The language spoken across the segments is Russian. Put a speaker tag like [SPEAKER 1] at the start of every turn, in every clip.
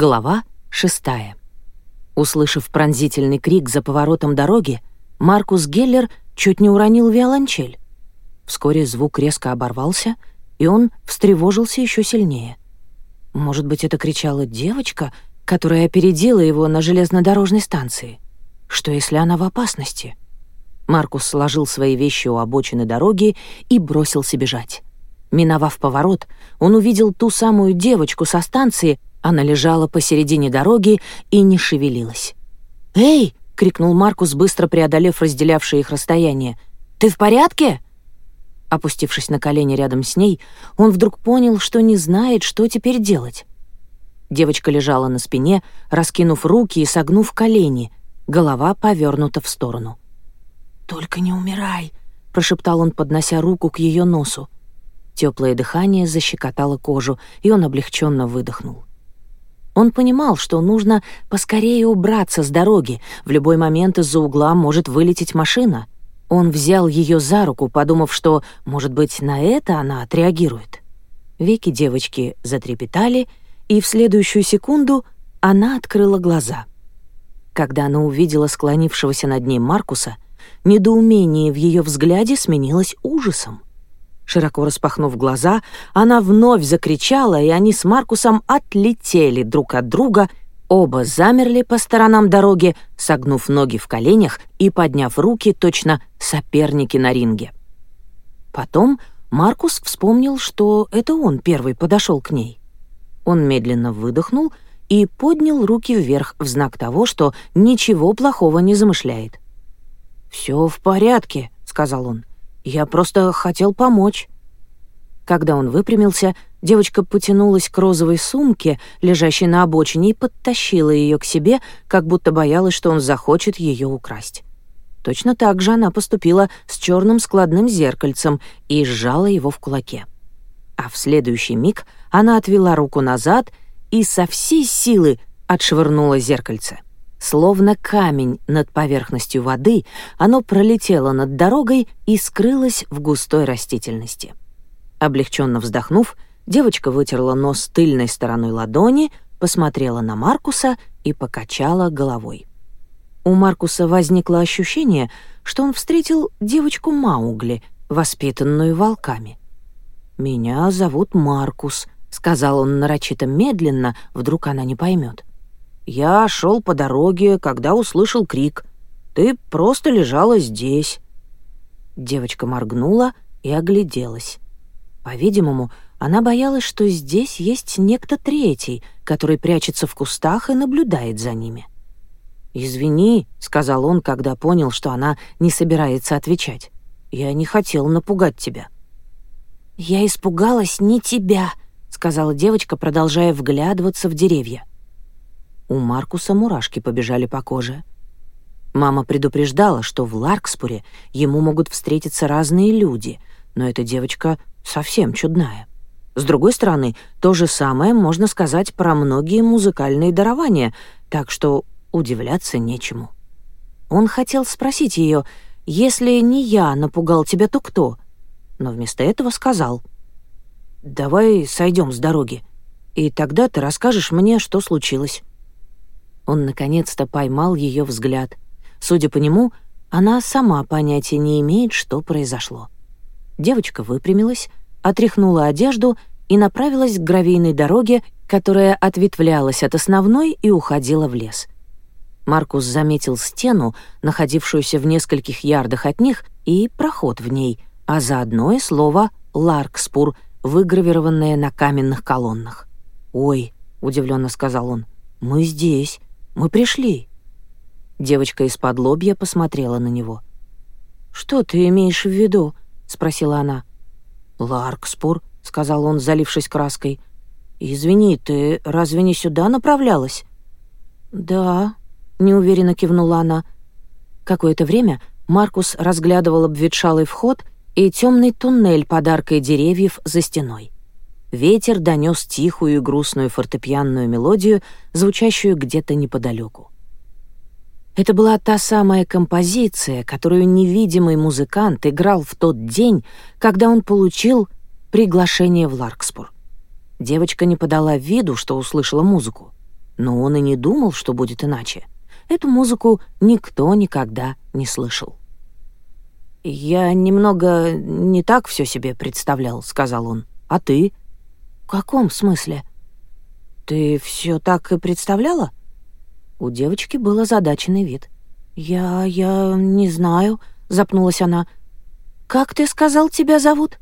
[SPEAKER 1] Глава 6. Услышав пронзительный крик за поворотом дороги, Маркус Геллер чуть не уронил виолончель. Вскоре звук резко оборвался, и он встревожился еще сильнее. Может быть, это кричала девочка, которая опередила его на железнодорожной станции? Что, если она в опасности? Маркус сложил свои вещи у обочины дороги и бросился бежать. Миновав поворот, он увидел ту самую девочку со станции, она лежала посередине дороги и не шевелилась. «Эй!» — крикнул Маркус, быстро преодолев разделявшее их расстояние. «Ты в порядке?» Опустившись на колени рядом с ней, он вдруг понял, что не знает, что теперь делать. Девочка лежала на спине, раскинув руки и согнув колени, голова повернута в сторону. «Только не умирай», — прошептал он, поднося руку к ее носу. Теплое дыхание защекотало кожу, и он облегченно выдохнул. Он понимал, что нужно поскорее убраться с дороги, в любой момент из-за угла может вылететь машина. Он взял ее за руку, подумав, что, может быть, на это она отреагирует. Веки девочки затрепетали, и в следующую секунду она открыла глаза. Когда она увидела склонившегося над ней Маркуса, недоумение в ее взгляде сменилось ужасом. Широко распахнув глаза, она вновь закричала, и они с Маркусом отлетели друг от друга, оба замерли по сторонам дороги, согнув ноги в коленях и подняв руки точно соперники на ринге. Потом Маркус вспомнил, что это он первый подошел к ней. Он медленно выдохнул и поднял руки вверх в знак того, что ничего плохого не замышляет. «Все в порядке», — сказал он. Я просто хотел помочь». Когда он выпрямился, девочка потянулась к розовой сумке, лежащей на обочине, и подтащила ее к себе, как будто боялась, что он захочет ее украсть. Точно так же она поступила с черным складным зеркальцем и сжала его в кулаке. А в следующий миг она отвела руку назад и со всей силы отшвырнула зеркальце. Словно камень над поверхностью воды, оно пролетело над дорогой и скрылось в густой растительности. Облегченно вздохнув, девочка вытерла нос тыльной стороной ладони, посмотрела на Маркуса и покачала головой. У Маркуса возникло ощущение, что он встретил девочку Маугли, воспитанную волками. «Меня зовут Маркус», — сказал он нарочито медленно, вдруг она не поймет. Я шел по дороге, когда услышал крик. Ты просто лежала здесь». Девочка моргнула и огляделась. По-видимому, она боялась, что здесь есть некто третий, который прячется в кустах и наблюдает за ними. «Извини», — сказал он, когда понял, что она не собирается отвечать. «Я не хотел напугать тебя». «Я испугалась не тебя», — сказала девочка, продолжая вглядываться в деревья. У Маркуса мурашки побежали по коже. Мама предупреждала, что в Ларкспуре ему могут встретиться разные люди, но эта девочка совсем чудная. С другой стороны, то же самое можно сказать про многие музыкальные дарования, так что удивляться нечему. Он хотел спросить ее, «Если не я напугал тебя, то кто?» Но вместо этого сказал, «Давай сойдем с дороги, и тогда ты расскажешь мне, что случилось». Он наконец-то поймал ее взгляд. Судя по нему, она сама понятия не имеет, что произошло. Девочка выпрямилась, отряхнула одежду и направилась к гравийной дороге, которая ответвлялась от основной и уходила в лес. Маркус заметил стену, находившуюся в нескольких ярдах от них, и проход в ней, а заодно и слово «Ларкспур», выгравированное на каменных колоннах. «Ой», — удивленно сказал он, — «мы здесь». Мы пришли». Девочка из-под лобья посмотрела на него. «Что ты имеешь в виду?» — спросила она. «Ларкспур», — сказал он, залившись краской. «Извини, ты разве не сюда направлялась?» «Да», — неуверенно кивнула она. Какое-то время Маркус разглядывал обветшалый вход и темный туннель под аркой деревьев за стеной ветер донес тихую и грустную фортепианную мелодию, звучащую где-то неподалеку. Это была та самая композиция, которую невидимый музыкант играл в тот день, когда он получил приглашение в Ларкспур. Девочка не подала виду, что услышала музыку, но он и не думал, что будет иначе. Эту музыку никто никогда не слышал. «Я немного не так все себе представлял», — сказал он. «А ты?» каком смысле?» «Ты все так и представляла?» У девочки был озадаченный вид. «Я... я не знаю», — запнулась она. «Как ты сказал, тебя зовут?»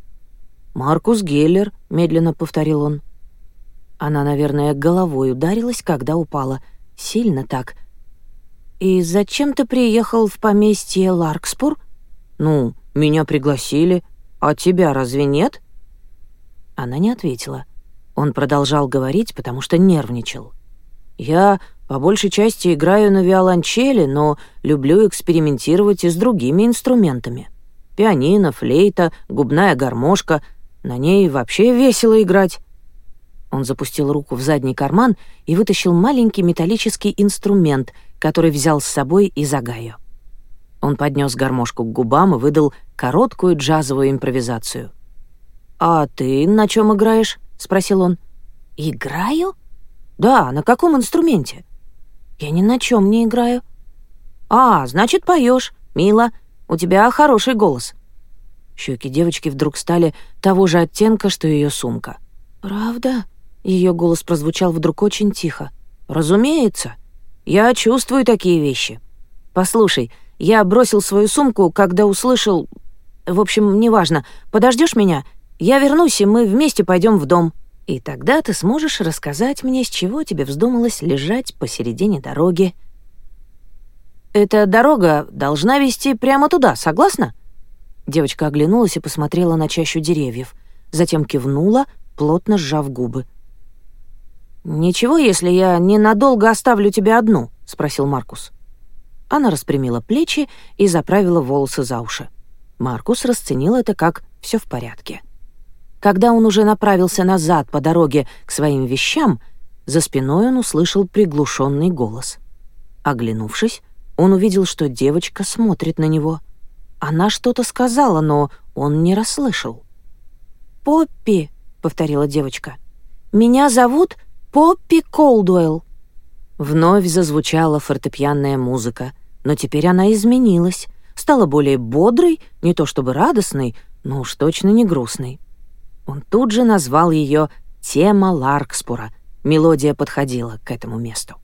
[SPEAKER 1] «Маркус Геллер», — медленно повторил он. Она, наверное, головой ударилась, когда упала. Сильно так. «И зачем ты приехал в поместье Ларкспур?» «Ну, меня пригласили. А тебя разве нет?» Она не ответила. «Я...» Он продолжал говорить, потому что нервничал. «Я по большей части играю на виолончели, но люблю экспериментировать и с другими инструментами. Пианино, флейта, губная гармошка. На ней вообще весело играть». Он запустил руку в задний карман и вытащил маленький металлический инструмент, который взял с собой из Агаю. Он поднес гармошку к губам и выдал короткую джазовую импровизацию. «А ты на чем играешь?» — спросил он. «Играю?» «Да, на каком инструменте?» «Я ни на чем не играю». «А, значит, поешь, Мило. У тебя хороший голос». Щеки девочки вдруг стали того же оттенка, что ее сумка. «Правда?» — ее голос прозвучал вдруг очень тихо. «Разумеется. Я чувствую такие вещи. Послушай, я бросил свою сумку, когда услышал... В общем, неважно. Подождешь меня? Я вернусь, и мы вместе пойдем в дом. И тогда ты сможешь рассказать мне, с чего тебе вздумалось лежать посередине дороги. Эта дорога должна вести прямо туда, согласна? Девочка оглянулась и посмотрела на чащу деревьев, затем кивнула, плотно сжав губы. «Ничего, если я ненадолго оставлю тебя одну?» — спросил Маркус. Она распрямила плечи и заправила волосы за уши. Маркус расценил это как все в порядке. Когда он уже направился назад по дороге к своим вещам, за спиной он услышал приглушенный голос. Оглянувшись, он увидел, что девочка смотрит на него. Она что-то сказала, но он не расслышал. «Поппи», — повторила девочка, — «меня зовут Поппи Колдуэлл». Вновь зазвучала фортепианная музыка, но теперь она изменилась, стала более бодрой, не то чтобы радостной, но уж точно не грустной. Он тут же назвал ее «Тема Ларкспура». Мелодия подходила к этому месту.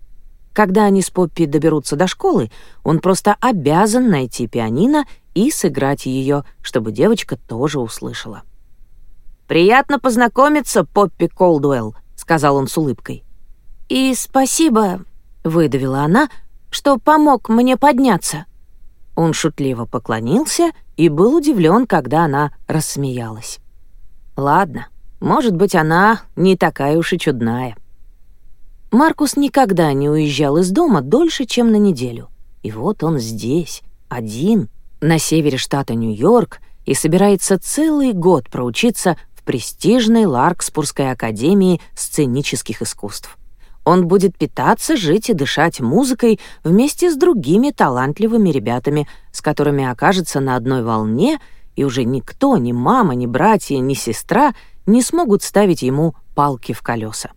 [SPEAKER 1] Когда они с Поппи доберутся до школы, он просто обязан найти пианино и сыграть ее, чтобы девочка тоже услышала. «Приятно познакомиться, Поппи Колдуэлл», — сказал он с улыбкой. «И спасибо», — выдавила она, — «что помог мне подняться». Он шутливо поклонился и был удивлен, когда она рассмеялась. Ладно, может быть, она не такая уж и чудная. Маркус никогда не уезжал из дома дольше, чем на неделю. И вот он здесь, один, на севере штата Нью-Йорк, и собирается целый год проучиться в престижной Ларкспурской академии сценических искусств. Он будет питаться, жить и дышать музыкой вместе с другими талантливыми ребятами, с которыми окажется на одной волне — и уже никто, ни мама, ни братья, ни сестра не смогут ставить ему палки в колеса.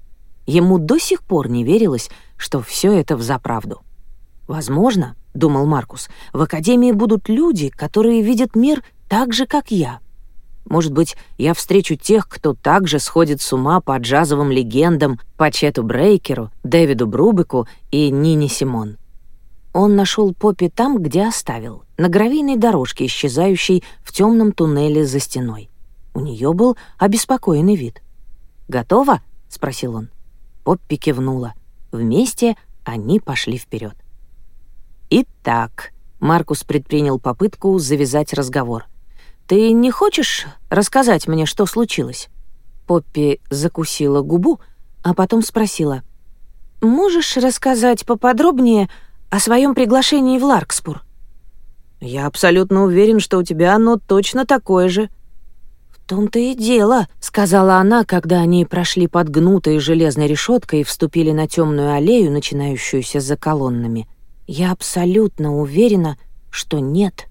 [SPEAKER 1] Ему до сих пор не верилось, что все это взаправду. «Возможно, — думал Маркус, — в Академии будут люди, которые видят мир так же, как я. Может быть, я встречу тех, кто также сходит с ума по джазовым легендам, по Чету Брейкеру, Дэвиду Брубеку и Нине Симон. Он нашел Поппи там, где оставил, на гравийной дорожке, исчезающей в темном туннеле за стеной. У нее был обеспокоенный вид. Готова? — спросил он. Поппи кивнула. Вместе они пошли вперед. «Итак», — Маркус предпринял попытку завязать разговор. «Ты не хочешь рассказать мне, что случилось?» Поппи закусила губу, а потом спросила. «Можешь рассказать поподробнее о своем приглашении в Ларкспур. Я абсолютно уверен, что у тебя оно точно такое же. В том-то и дело, сказала она, когда они прошли под гнутой железной решеткой и вступили на темную аллею, начинающуюся за колоннами. Я абсолютно уверена, что нет.